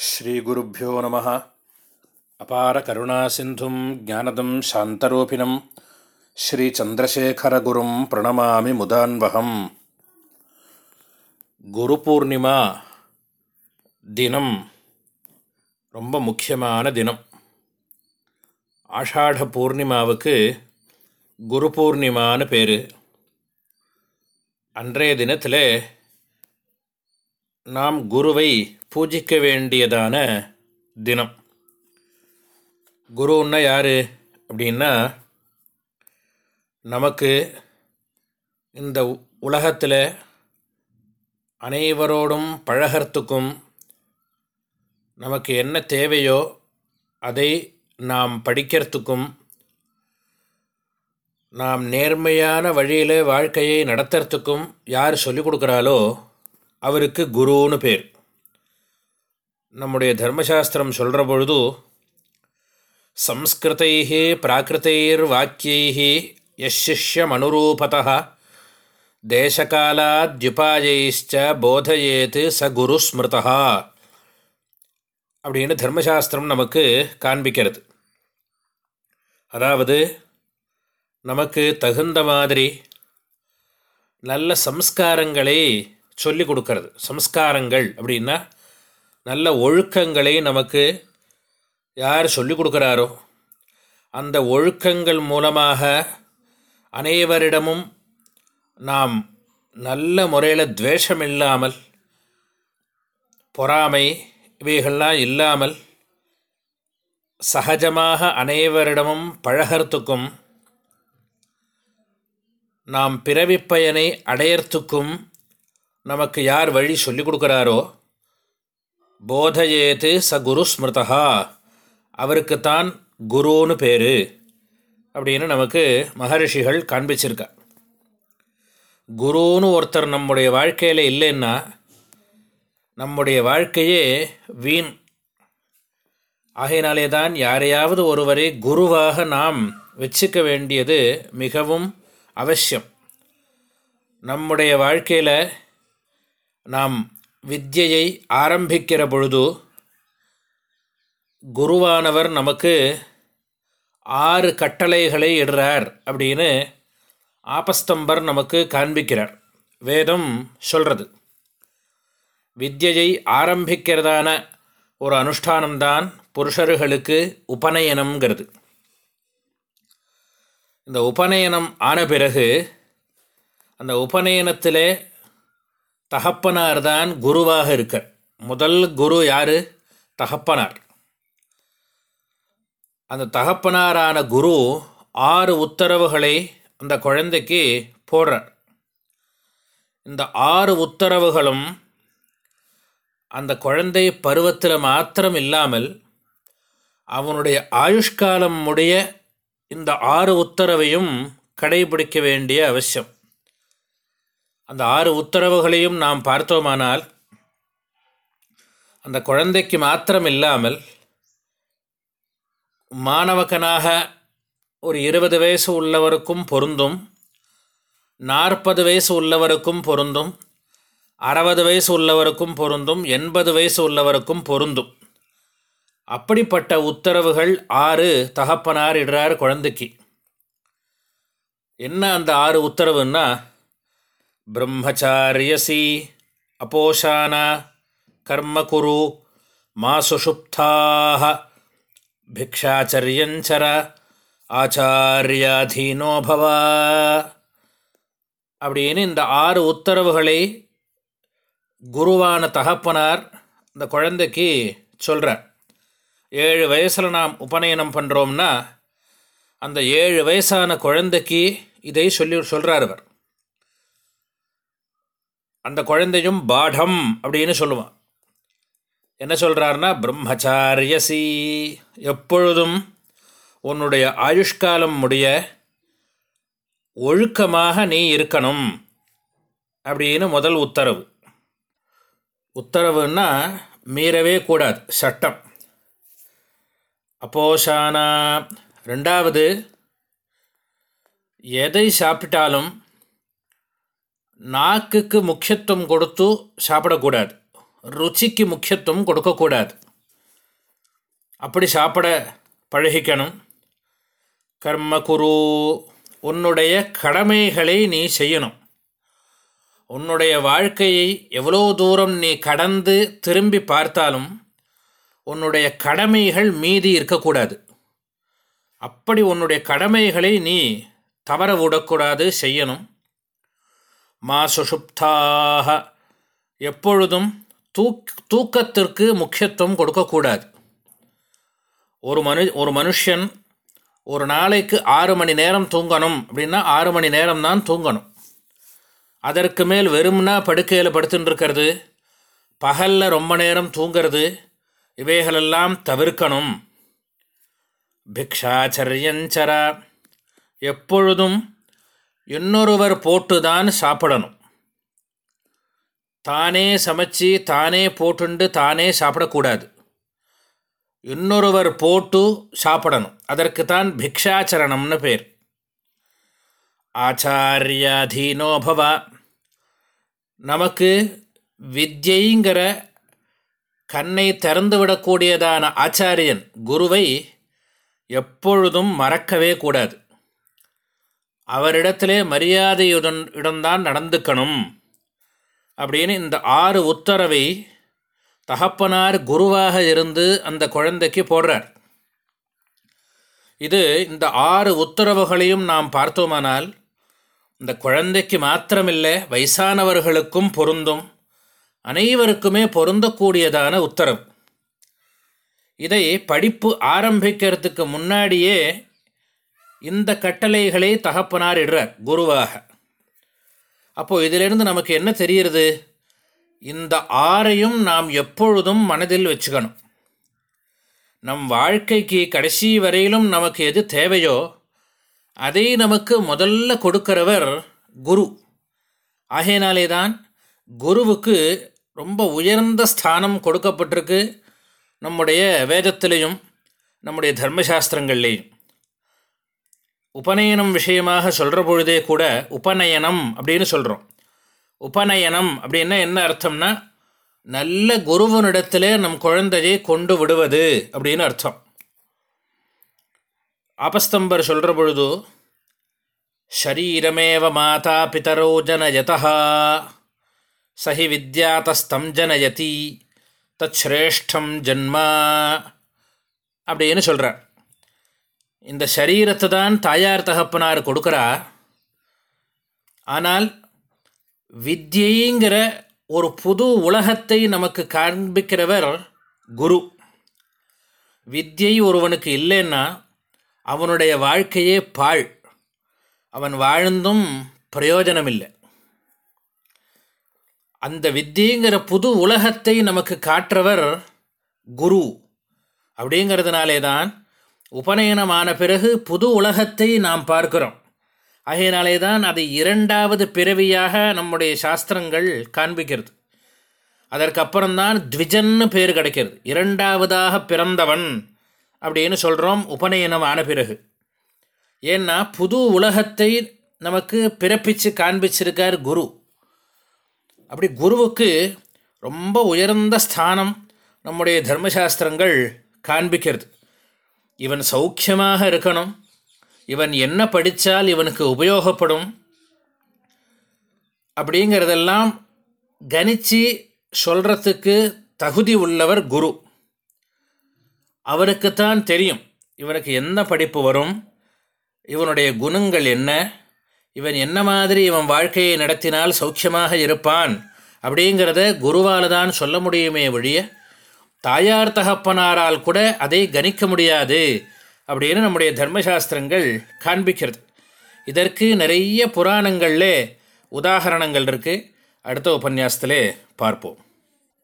ஸ்ரீகுருப்போ நம. அபார கருணா சிந்தும் ஜானதம் சாந்தரூபிணம். ஸ்ரீ சந்திரசேகரகுரும் பிரணமாமி முதான்வகம். குரு பூர்ணிமா தினம் ரொம்ப முக்கியமான தினம். ஆஷாட பூர்ணிமாவுக்கு குரு பூர்ணிமான்னு பேர். அன்றைய தினத்தில் நாம் குருவை பூஜிக்க வேண்டியதான தினம். குருன்னா யார்? அப்படின்னா நமக்கு இந்த உலகத்தில் அனைவரோடும் பழகிறதுக்கும் நமக்கு என்ன தேவையோ அதை நாம் படிக்கிறதுக்கும் நாம் நேர்மையான வழியில் வாழ்க்கையை நடத்துறதுக்கும் யார் சொல்லிக் கொடுக்குறாலோ அவருக்கு குருன்னு பேர். நம்முடைய தர்மசாஸ்திரம் சொல்கிற பொழுது சம்ஸ்கிருத்தை பிராகிருத்தைர் வாக்கியை யசிஷ்யமனுரூபதா தேசகாலாத்யுபாயைச்ச போதையேத்து ச குரு ஸ்மிருதா அப்படின்னு தர்மசாஸ்திரம் நமக்கு காண்பிக்கிறது. அதாவது நமக்கு தகுந்த மாதிரி நல்ல சம்ஸ்காரங்களை சொல்லி கொடுக்கறது. சம்ஸ்காரங்கள் அப்படின்னா நல்ல ஒழுக்கங்களை நமக்கு யார் சொல்லிக் கொடுக்குறாரோ அந்த ஒழுக்கங்கள் மூலமாக அனைவரிடமும் நாம் நல்ல முறையில் துவேஷம் இல்லாமல் பொறாமை இவைகள்லாம் இல்லாமல் சகஜமாக அனைவரிடமும் பழகிறதுக்கும் நாம் பிறவிப்பயனை அடையறத்துக்கும் நமக்கு யார் வழி சொல்லிக் கொடுக்குறாரோ போதையேத்து ச குரு ஸ்மிருதா அவருக்குத்தான் குருன்னு பேர். அப்படின்னு நமக்கு மகரிஷிகள் காண்பிச்சிருக்கா. குருன்னு ஒருத்தர் நம்முடைய வாழ்க்கையில் இல்லைன்னா நம்முடைய வாழ்க்கையே வீண். ஆகையினாலே தான் யாரையாவது ஒருவரை குருவாக நாம் வச்சுக்க வேண்டியது மிகவும் அவசியம். நம்முடைய வாழ்க்கையில் நாம் வித்தியை ஆரம்பிக்கிற பொழுது குருவானவர் நமக்கு ஆறு கட்டளைகளை இடுறார் அப்படின்னு ஆபஸ்தம்பர் நமக்கு காண்பிக்கிறார். வேதம் சொல்கிறது வித்தியை ஆரம்பிக்கிறதான ஒரு அனுஷ்டானம்தான் புருஷர்களுக்கு உபநயனம்ங்கிறது. இந்த உபநயனம் ஆன பிறகு அந்த உபநயனத்தில் தகப்பனார் தான் குருவாக இருக்கார் முதல் குரு யார்? தகப்பனார். அந்த தகப்பனாரான குரு ஆறு உத்தரவுகளை அந்த குழந்தைக்கு போடுறார். இந்த ஆறு உத்தரவுகளும் அந்த குழந்தை பருவத்தில் மாத்திரம் இல்லாமல் அவனுடைய ஆயுஷ்காலம் உடைய இந்த ஆறு உத்தரவையும் கடைபிடிக்க வேண்டிய அவசியம். அந்த ஆறு உத்தரவுகளையும் நாம் பார்த்தோமானால் அந்த குழந்தைக்கு மாத்திரம் இல்லாமல் மாணவக்கனாக ஒரு இருபது வயசு உள்ளவருக்கும் பொருந்தும் நாற்பது வயசு உள்ளவருக்கும் பொருந்தும் அறுபது வயசு உள்ளவருக்கும் பொருந்தும் எண்பது வயசு உள்ளவருக்கும் பொருந்தும். அப்படிப்பட்ட உத்தரவுகள் ஆறு தகப்பனார் இடுறார் குழந்தைக்கு. என்ன அந்த ஆறு உத்தரவுன்னா பிரம்மச்சாரியசி அபோஷானா கர்மகுரு மா சுஷுப்தாக பிக்ஷாச்சரியஞ்சர ஆச்சாரியாதீனோபவா அப்படின்னு இந்த ஆறு உத்தரவுகளை குருவான தகப்பனார் இந்த குழந்தைக்கு சொல்கிறார் ஏழு வயசில் நாம் உபநயனம் பண்ணுறோம்னா அந்த ஏழு வயசான குழந்தைக்கு இதை சொல்லி சொல்கிறார் அவர். அந்த குழந்தையும் பாடம் அப்படின்னு சொல்லுவான். என்ன சொல்கிறாருன்னா பிரம்மச்சாரியசி எப்பொழுதும் உன்னுடைய ஆயுஷ்காலம் முடிய ஒழுக்கமாக நீ இருக்கணும் அப்படின்னு முதல் உத்தரவு. உத்தரவுன்னா மீறவே கூடாது சட்டம். அப்போஷானா ரெண்டாவது எதை சாப்பிட்டாலும் நாக்குக்கு முக்கியத்துவம் கொடுத்து சாப்பிடக்கூடாது. ருச்சிக்கு முக்கியத்துவம் கொடுக்கக்கூடாது. அப்படி சாப்பிட பழகிக்கணும். கர்ம குரு உன்னுடைய கடமைகளை நீ செய்யணும். உன்னுடைய வாழ்க்கையை எவ்வளோ தூரம் நீ கடந்து திரும்பி பார்த்தாலும் உன்னுடைய கடமைகள் மீதி இருக்கக்கூடாது. அப்படி உன்னுடைய கடமைகளை நீ தவற விடக்கூடாது செய்யணும். மா சுஷுப்தாக எப்பொழுதும் தூக் தூக்கத்திற்கு முக்கியத்துவம் கொடுக்கக்கூடாது. ஒரு மனு ஒரு மனுஷன் ஒரு நாளைக்கு ஆறு மணி நேரம் தூங்கணும் அப்படின்னா ஆறு மணி நேரம் தான் தூங்கணும். அதற்கு மேல் வெறும்னா படுக்கையில் படுத்துட்டுருக்கிறது பகலில் ரொம்ப நேரம் தூங்கிறது இவைகளெல்லாம் தவிர்க்கணும். பிக்ஷாச்சரியஞ்சரா. எப்பொழுதும் இன்னொருவர் போட்டுதான் சாப்பிடணும். தானே சமைச்சு தானே போட்டுண்டு தானே சாப்பிடக்கூடாது. இன்னொருவர் போட்டு சாப்பிடணும். அதற்கு தான் பிக்ஷாச்சரணம்னு பேர். ஆச்சாரியாதீனோபவா. நமக்கு வித்யைங்கிற கண்ணை திறந்து விடக்கூடியதான ஆச்சாரியன் குருவை எப்பொழுதும் மறக்கவே கூடாது. அவரிடத்திலே மரியாதையுடன் இடம்தான் நடந்துக்கணும். அப்படின்னு இந்த ஆறு உத்தரவை தகப்பனார் குருவாக இருந்து அந்த குழந்தைக்கு போடுறார். இது இந்த ஆறு உத்தரவுகளையும் நாம் பார்த்தோமானால் இந்த குழந்தைக்கு மாத்திரமில்லை வயசானவர்களுக்கும் பொருந்தும் அனைவருக்குமே பொருந்தக்கூடியதான உத்தரவு. இதை படிப்பு ஆரம்பிக்கிறதுக்கு முன்னாடியே இந்த கட்டளைகளை தகப்பனார் இடுறார் குருவாக. அப்போது இதிலிருந்து நமக்கு என்ன தெரிகிறது? இந்த ஆறையும் நாம் எப்பொழுதும் மனதில் வச்சுக்கணும். நம் வாழ்க்கைக்கு கடைசி வரையிலும் நமக்கு எது தேவையோ அதை நமக்கு முதல்ல கொடுக்கிறவர் குரு. ஆகையினாலே தான் குருவுக்கு ரொம்ப உயர்ந்த ஸ்தானம் கொடுக்கப்பட்டிருக்கு நம்முடைய வேதத்திலையும் நம்முடைய தர்மசாஸ்திரங்கள்லேயும். உபநயனம் விஷயமாக சொல்கிற பொழுதே கூட உபநயனம் அப்படின்னு சொல்கிறோம் உபநயனம் அப்படின்னா என்ன அர்த்தம்னா நல்ல குருவனிடத்தில் நம் குழந்தையை கொண்டு விடுவது அப்படின்னு அர்த்தம். ஆபஸ்தம்பர் சொல்கிற பொழுது ஷரீரமேவ மாதா பிதரோ ஜனயதா சஹி வித்யாதஸ்தம் ஜனயதி தச்ரேஷ்டம் ஜன்மா அப்படின்னு சொல்கிறார் இந்த சரீரத்தை தான் தாயார் தகப்பனார் கொடுக்குறா ஆனால் வித்யைங்கிற ஒரு புது உலகத்தை நமக்கு காண்பிக்கிறவர் குரு. வித்யை ஒருவனுக்கு இல்லைன்னா அவனுடைய வாழ்க்கையே பாழ். அவன் வாழ்ந்தும் பிரயோஜனம் இல்லை அந்த வித்தியங்கிற புது உலகத்தை நமக்கு காற்றவர் குரு. அப்படிங்கிறதுனாலே தான் உபநயனமான பிறகு புது உலகத்தை நாம் பார்க்கிறோம். ஆகையினாலே தான் அதை இரண்டாவது பிறவியாக நம்முடைய சாஸ்திரங்கள் காண்பிக்கிறது. அதற்கப்புறம்தான் த்விஜன்னு பேர் கிடைக்கிறது. இரண்டாவதாக பிறந்தவன் அப்படின்னு சொல்கிறோம் உபநயனம் ஆன பிறகு. ஏன்னா புது உலகத்தை நமக்கு பிறப்பித்து காண்பிச்சிருக்கார் குரு. அப்படி குருவுக்கு ரொம்ப உயர்ந்த ஸ்தானம் நம்முடைய தர்மசாஸ்திரங்கள் காண்பிக்கிறது. இவன் சௌக்கியமாக இருக்கணும். இவன் என்ன படித்தால் இவனுக்கு உபயோகப்படும். அப்படிங்கிறதெல்லாம் கணித்து சொல்கிறதுக்கு தகுதி உள்ளவர் குரு. அவருக்குத்தான் தெரியும். இவனுக்கு என்ன படிப்பு வரும்? இவனுடைய குணங்கள் என்ன? இவன் என்ன மாதிரி இவன் வாழ்க்கையை நடத்தினால் சௌக்கியமாக இருப்பான்? அப்படிங்கிறத குருவால் தான் சொல்ல முடியுமே ஒழிய தாயார் தகப்பனாரால் கூட அதை கணிக்க முடியாது அப்படின்னு நம்முடைய தர்மசாஸ்திரங்கள் காண்பிக்கிறது. இதற்கு நிறைய புராணங்களில் உதாகரணங்கள் இருக்குது அடுத்த உபன்யாசத்திலே பார்ப்போம்.